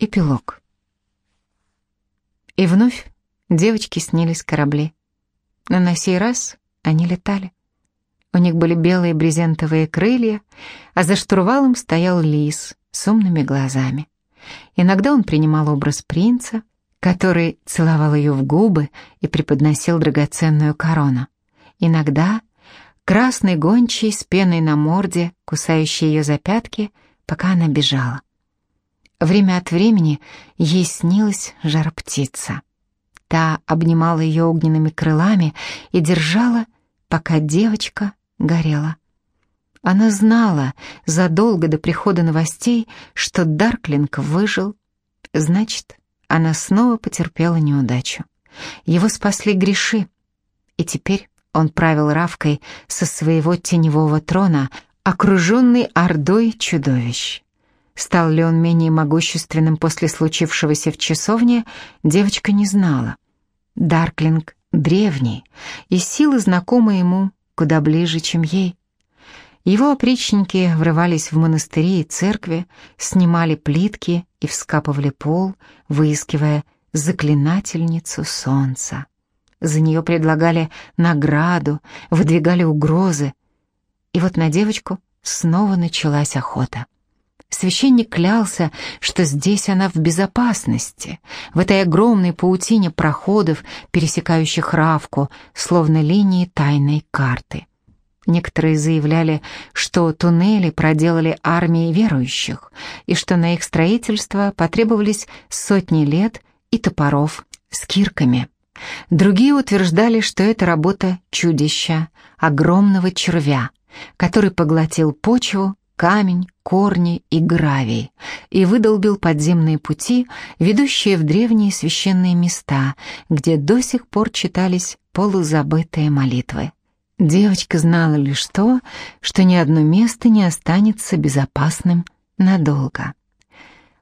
Эпилог. И вновь девочке снились корабли. Но на сей раз они летали. У них были белые брезентовые крылья, а за штурвалом стоял лис с умными глазами. Иногда он принимал образ принца, который целовал ее в губы и преподносил драгоценную корону. Иногда красный гончий с пеной на морде, кусающий ее за пятки, пока она бежала. Время от времени ей снилась жар-птица. Та обнимала ее огненными крылами и держала, пока девочка горела. Она знала задолго до прихода новостей, что Дарклинг выжил. Значит, она снова потерпела неудачу. Его спасли греши, и теперь он правил Равкой со своего теневого трона, окруженный ордой чудовищ. Стал ли он менее могущественным после случившегося в часовне, девочка не знала. Дарклинг древний, и силы знакомы ему куда ближе, чем ей. Его опричники врывались в монастыри и церкви, снимали плитки и вскапывали пол, выискивая заклинательницу солнца. За нее предлагали награду, выдвигали угрозы. И вот на девочку снова началась охота. Священник клялся, что здесь она в безопасности, в этой огромной паутине проходов, пересекающих Равку, словно линии тайной карты. Некоторые заявляли, что туннели проделали армии верующих, и что на их строительство потребовались сотни лет и топоров с кирками. Другие утверждали, что это работа чудища, огромного червя, который поглотил почву камень, корни и гравий, и выдолбил подземные пути, ведущие в древние священные места, где до сих пор читались полузабытые молитвы. Девочка знала лишь то, что ни одно место не останется безопасным надолго.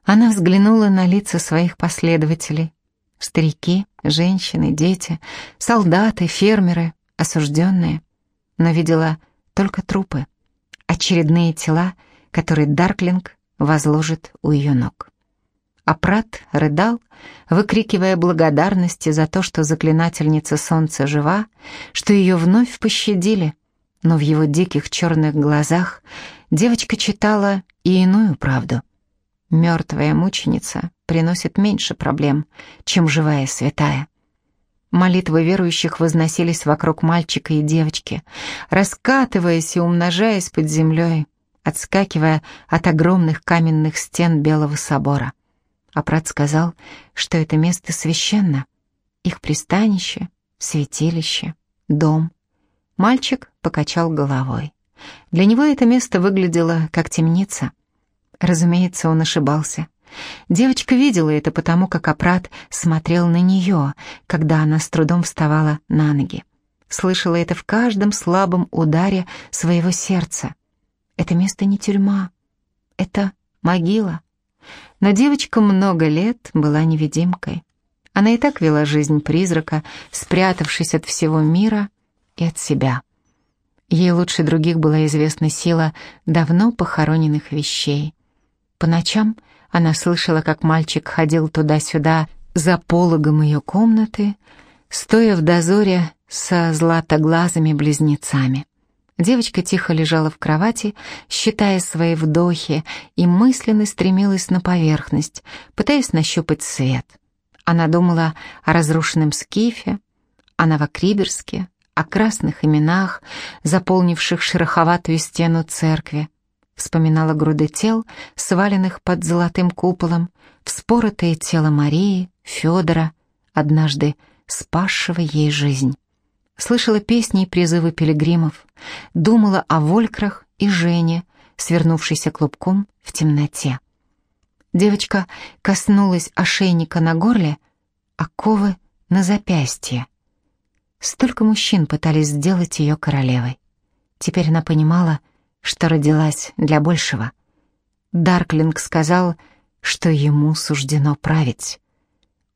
Она взглянула на лица своих последователей. Старики, женщины, дети, солдаты, фермеры, осужденные. Но видела только трупы очередные тела, которые Дарклинг возложит у ее ног. А Прат рыдал, выкрикивая благодарности за то, что заклинательница солнца жива, что ее вновь пощадили, но в его диких черных глазах девочка читала и иную правду. Мертвая мученица приносит меньше проблем, чем живая святая. Молитвы верующих возносились вокруг мальчика и девочки, раскатываясь и умножаясь под землей, отскакивая от огромных каменных стен Белого собора. Апрат сказал, что это место священно, их пристанище, святилище, дом. Мальчик покачал головой. Для него это место выглядело как темница. Разумеется, он ошибался. Девочка видела это потому, как Апрат смотрел на нее, когда она с трудом вставала на ноги. Слышала это в каждом слабом ударе своего сердца. Это место не тюрьма, это могила. Но девочка много лет была невидимкой. Она и так вела жизнь призрака, спрятавшись от всего мира и от себя. Ей лучше других была известна сила давно похороненных вещей. По ночам она слышала, как мальчик ходил туда-сюда за пологом ее комнаты, стоя в дозоре со златоглазыми близнецами. Девочка тихо лежала в кровати, считая свои вдохи, и мысленно стремилась на поверхность, пытаясь нащупать свет. Она думала о разрушенном скифе, о Новокриберске, о красных именах, заполнивших шероховатую стену церкви, Вспоминала груды тел, сваленных под золотым куполом, вспоротое тело Марии, Федора, однажды спасшего ей жизнь. Слышала песни и призывы пилигримов, думала о Волькрах и Жене, свернувшейся клубком в темноте. Девочка коснулась ошейника на горле, оковы на запястье. Столько мужчин пытались сделать ее королевой. Теперь она понимала, что родилась для большего. Дарклинг сказал, что ему суждено править.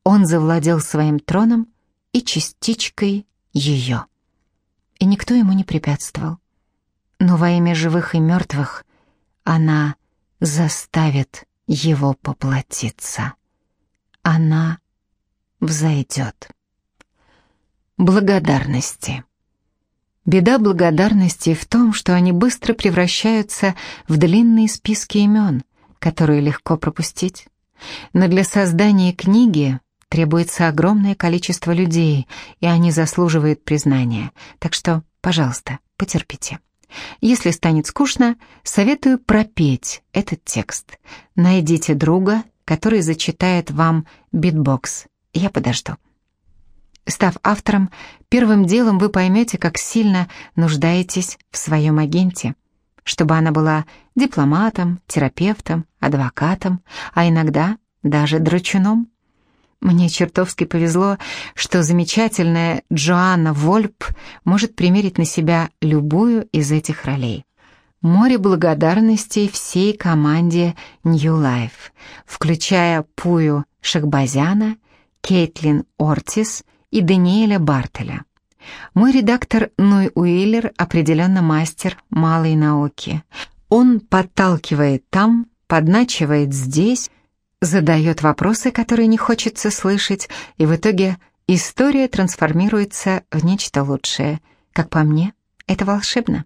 Он завладел своим троном и частичкой ее. И никто ему не препятствовал. Но во имя живых и мертвых она заставит его поплатиться. Она взойдет. Благодарности. Беда благодарности в том, что они быстро превращаются в длинные списки имен, которые легко пропустить. Но для создания книги требуется огромное количество людей, и они заслуживают признания. Так что, пожалуйста, потерпите. Если станет скучно, советую пропеть этот текст. Найдите друга, который зачитает вам битбокс. Я подожду. Став автором, первым делом вы поймете, как сильно нуждаетесь в своем агенте, чтобы она была дипломатом, терапевтом, адвокатом, а иногда даже драчуном. Мне чертовски повезло, что замечательная Джоанна Вольп может примерить на себя любую из этих ролей. Море благодарностей всей команде New Life, включая Пую Шахбазяна, Кейтлин Ортис и Даниэля Бартеля. Мой редактор Ной Уиллер определенно мастер малой науки. Он подталкивает там, подначивает здесь, задает вопросы, которые не хочется слышать, и в итоге история трансформируется в нечто лучшее. Как по мне, это волшебно.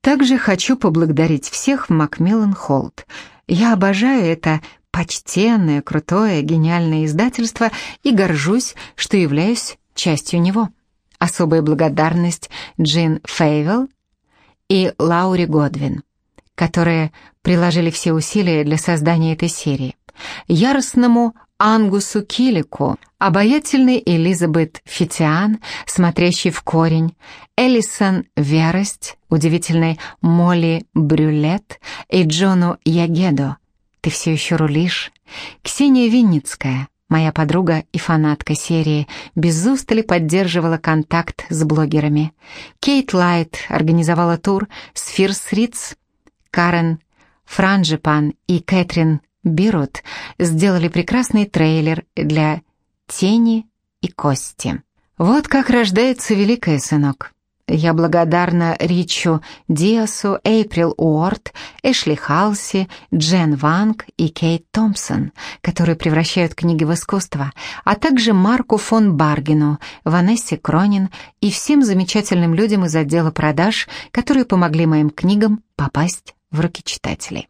Также хочу поблагодарить всех в Макмиллан Холд. Я обожаю это почтенное, крутое, гениальное издательство и горжусь, что являюсь частью него. Особая благодарность Джин Фейвелл и Лаури Годвин, которые приложили все усилия для создания этой серии. Яростному Ангусу Килику, обаятельной Элизабет Фитиан, смотрящей в корень, Элисон Верость, удивительной Молли Брюлет и Джону Ягедо. Ты все еще рулишь? Ксения Винницкая, Моя подруга и фанатка серии без устали поддерживала контакт с блогерами. Кейт Лайт организовала тур с Фирс Риц, Карен Франжипан и Кэтрин Бирут сделали прекрасный трейлер для «Тени и кости». Вот как рождается великая сынок. Я благодарна Ричу Диасу, Эйприл Уорд, Эшли Халси, Джен Ванг и Кейт Томпсон, которые превращают книги в искусство, а также Марку фон Баргину, Ванессе Кронин и всем замечательным людям из отдела продаж, которые помогли моим книгам попасть в руки читателей.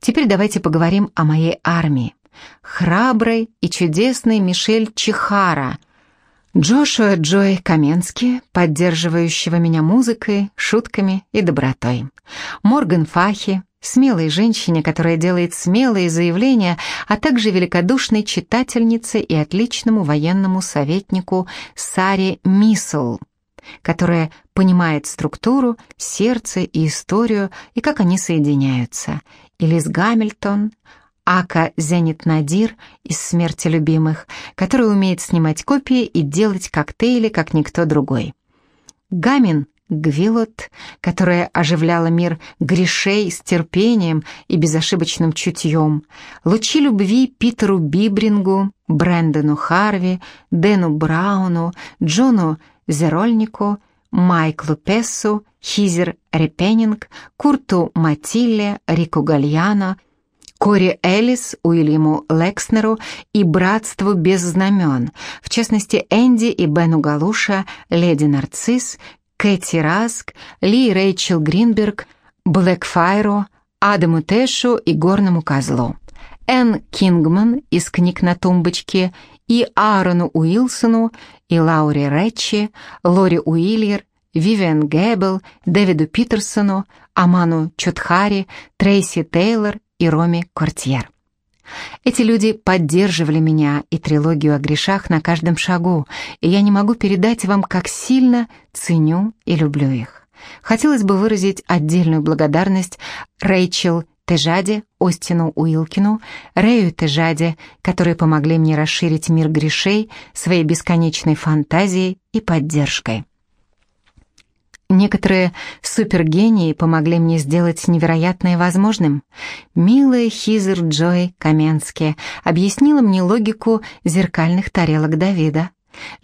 Теперь давайте поговорим о моей армии. Храброй и чудесной Мишель Чихара, Джошуа Джой Каменски, поддерживающего меня музыкой, шутками и добротой. Морган Фахи, смелой женщине, которая делает смелые заявления, а также великодушной читательнице и отличному военному советнику Саре Миссл, которая понимает структуру, сердце и историю, и как они соединяются. И Лиз Гамильтон, Ака Зенит Надир из «Смерти любимых», который умеет снимать копии и делать коктейли, как никто другой. Гамин Гвилот, которая оживляла мир грешей с терпением и безошибочным чутьем, лучи любви Питеру Бибрингу, Брэндону Харви, Дэну Брауну, Джону Зерольнику, Майклу Пессу, Хизер Репенинг, Курту Матилле, Рику Гальяно, Кори Эллис, Уильяму Лекснеру и «Братству без знамен», в частности Энди и Бену Галуша, Леди Нарцисс, Кэти Раск, Ли Рэйчел Гринберг, Блэкфайру, Адаму Тэшу и Горному Козлу. Энн Кингман из книг на тумбочке и Аарону Уилсону, и Лауре Ретчи, Лори Уильер, Вивиан Гэббел, Дэвиду Питерсону, Аману Чудхари, Трейси Тейлор и Роми Кортьер. Эти люди поддерживали меня и трилогию о грешах на каждом шагу, и я не могу передать вам, как сильно ценю и люблю их. Хотелось бы выразить отдельную благодарность Рэйчел Тежаде, Остину Уилкину, Рэю Тежаде, которые помогли мне расширить мир грешей своей бесконечной фантазией и поддержкой. Некоторые супергении помогли мне сделать невероятное возможным. Милая Хизер Джой Каменски объяснила мне логику зеркальных тарелок Давида.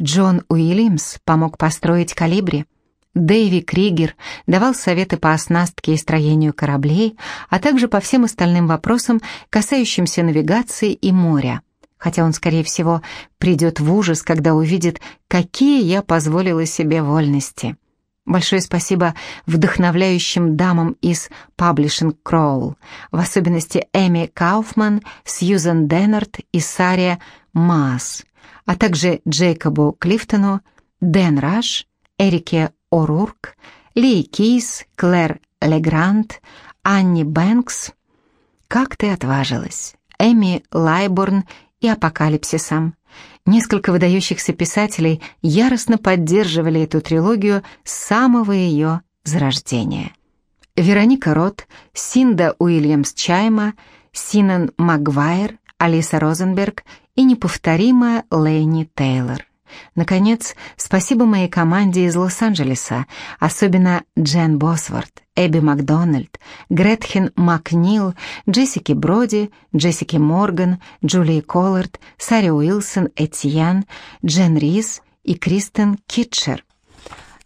Джон Уильямс помог построить калибри. Дэйви Кригер давал советы по оснастке и строению кораблей, а также по всем остальным вопросам, касающимся навигации и моря. Хотя он, скорее всего, придет в ужас, когда увидит, какие я позволила себе вольности. Большое спасибо вдохновляющим дамам из Publishing Crawl, в особенности Эми Кауфман, Сьюзен Деннард и Саре Маас, а также Джейкобу Клифтону, Дэн Раш, Эрике О'Рурк, Ли Кейс, Клэр Легрант, Анни Бэнкс. «Как ты отважилась?» Эми Лайборн и Апокалипсисом. Несколько выдающихся писателей яростно поддерживали эту трилогию с самого ее зарождения. Вероника Рот, Синда Уильямс Чайма, Синан Магуайр, Алиса Розенберг и неповторимая Лейни Тейлор. Наконец, спасибо моей команде из Лос-Анджелеса, особенно Джен Босворт, Эбби Макдональд, Гретхен Макнил, Джессики Броди, Джессики Морган, Джулии Коллард, Саре Уилсон, Этьян, Джен Рис и Кристен Китчер.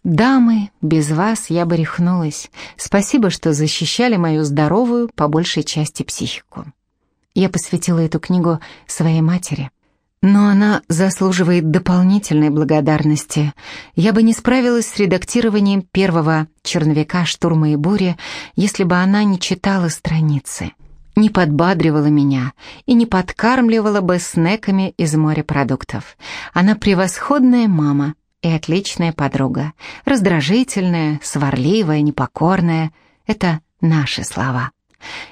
«Дамы, без вас я бы рехнулась. Спасибо, что защищали мою здоровую, по большей части, психику». Я посвятила эту книгу своей матери. Но она заслуживает дополнительной благодарности. Я бы не справилась с редактированием первого черновика «Штурма и бури», если бы она не читала страницы, не подбадривала меня и не подкармливала бы снеками из морепродуктов. Она превосходная мама и отличная подруга, раздражительная, сварливая, непокорная. Это наши слова.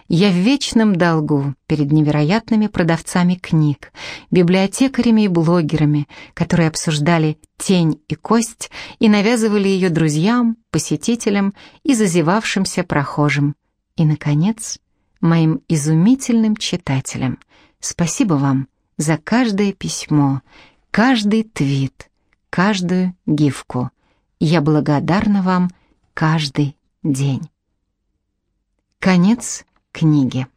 Я в вечном долгу перед невероятными продавцами книг, библиотекарями и блогерами, которые обсуждали «Тень и кость» и навязывали ее друзьям, посетителям и зазевавшимся прохожим. И, наконец, моим изумительным читателям. Спасибо вам за каждое письмо, каждый твит, каждую гифку. Я благодарна вам каждый день. Конец книги.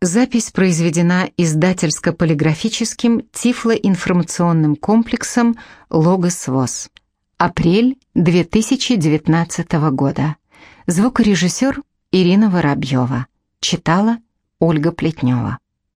Запись произведена издательско-полиграфическим тифлоинформационным комплексом «Логос ВОЗ». Апрель 2019 года. Звукорежиссер Ирина Воробьева. Читала Ольга Плетнева.